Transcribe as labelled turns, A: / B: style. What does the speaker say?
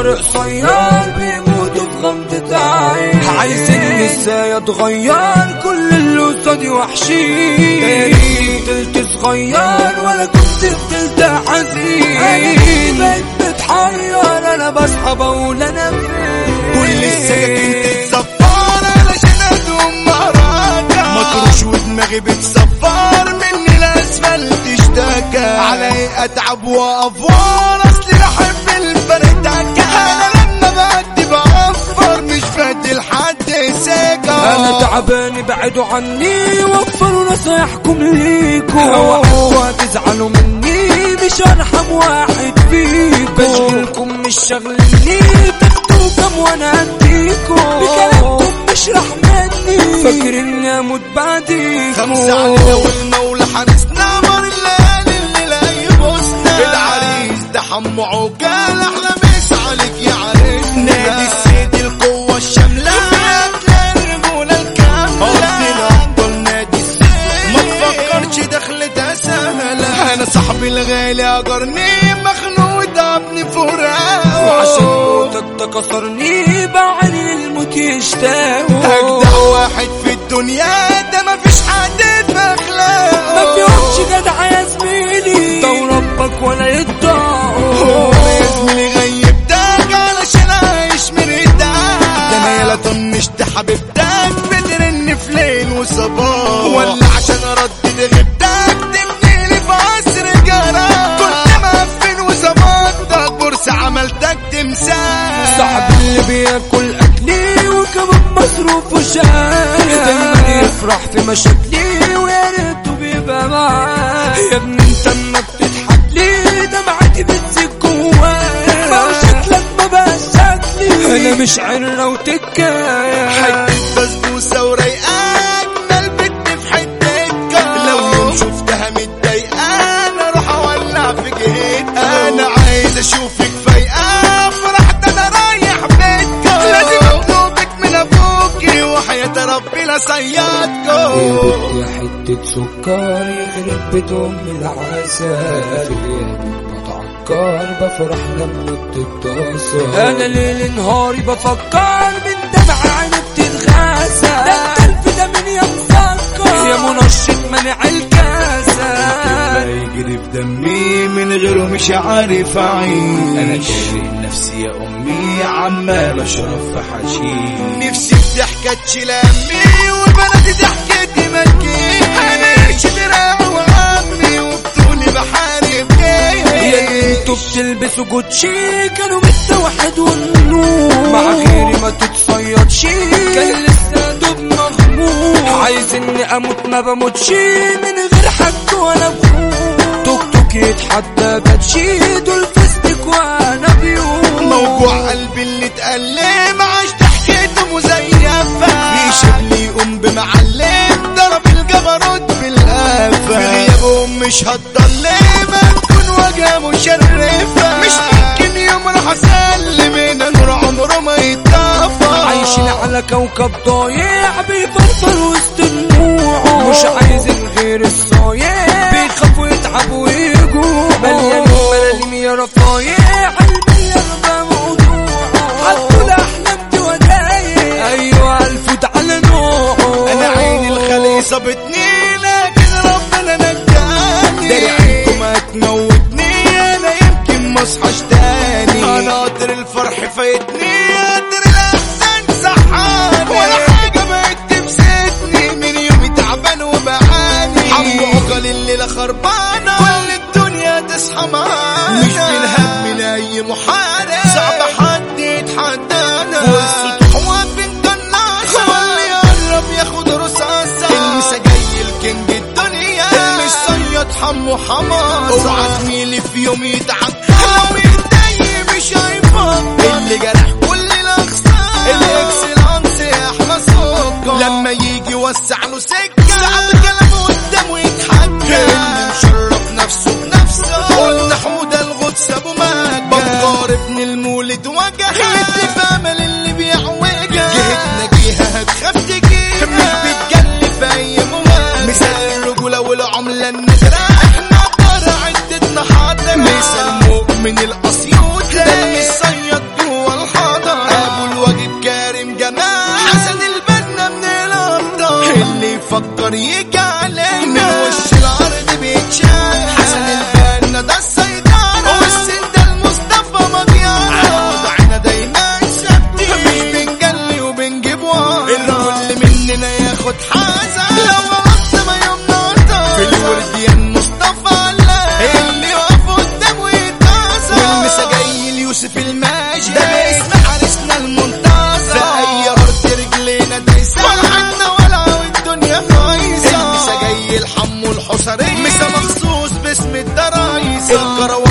A: العمر قصير بيموتوا في غمضة عين. عايزين إزاي اتغير كل اللي قصادي وحشين. تلت صغير ولا كنت بتلت حزين بقيت بتحير أنا بصحى بقول أنا فين؟
B: كل السكاكين تتصفر علشان ادوم مهرجة مطروش ودماغي بتصفر مني الاسفل تشتكى علي أتعب وافوار أصلي بحب الفردكة مش فادي لحد سكة
A: أنا تعبان ابعدوا عني وفروا نصايحكم ليكم. اوعوا تزعلوا مني مش ارحم واحد فيكم. بشغلكم مش شغلني تاخدوا كم وأنا أديكم. بكلامكم مش رح مني. فاكر اني أموت بعديكم
B: خمسة علينا والمولى حارسنا مر الليالي اللي لا يبوسنا. العريس ده حمو عقال أحلى صاحبي الغالي أجرني مخنوق تعبني فراق
A: وعشان موتك تكسرني بعلي الموت يشتاقوا.
B: اجدع واحد في الدنيا ده مفيش حد في
A: ما
B: اخلاقه
A: فيهمش جدع يا زميلي. ده وربك ولا
B: هو
A: يفرح في مشاكلي ويا ريته بيبقى معايا يا ابني انت اما بتضحك لي دمعتي بتزيد هو شكلك ما بقاش شكلي. أنا مش عرة وتكاية
B: ربي لا صيادكم
A: يا حتة سكر يخرب بيت العسل بتعكر بفرح لما بتتصل أنا ليل نهاري بفكر من دمع عيني بتتغسل ده التلف ده من يا مسكر يا منشط
B: في دمي من غيره مش عارف اعيش أنا كاره نفسي يا أمي عمال اشرب في حشيش نفسي في ضحكة تشيل امي وبناتي ضحكتي مكي. أنا قرش دراع وامي وبطولي بحارب
A: يا أنتوا بتلبسوا جوتشي كانوا متوحد والنور مع غيري ما تتصيد شي كان لسه دوب مغمور. عايز إني أموت ما بموتش من غير حد ولا بخور توك توك يتحدى بتشي دول فستك وأنا بيوم.
B: موجوع قلبي اللي اتألم عاش ضحكته مزيفة في شبل يقوم بمعلم ضرب الجبروت بالقفا في غيابهم مش هتضلم هتكون وجهة مشرفة. مش ممكن يوم راح أسلم إن نور عمره ما يتطفى
A: عايشين على كوكب ضايع بيفرفر وسط دموعه مش عايزين غير الصايع. بيخافوا يتعبوا ويجوعوا مليان ملاليم يا رفايع. قلبي يرضى موضوعه حطوا الاحلام دي ودايع أيوه الفوت على نوعه.
B: أنا عيني الخلي صابتني لكن ربنا نجاني. داري هتموتني أنا يمكن ما أصحاش تاني. أنا قدر الفرح فايتني. خربانه كل الدنيا تصحى معانا. مش بالهم لاي محارب. صعب حد يتحدانا. والسطوح واقفين طناشة واللي يقرب ياخد رصاصة. المسا جاي ال king الدنيا. مش صياد حمو حماصة اوعى زميلي في يوم يتعب. لو يتضايق مش هيفضل اللي جرح كل الاخصام الإكسلانس أحلى سكر لما يجي يوسع له سكة المولد وجه اللي في امل اللي بيعوجها البصرية مسا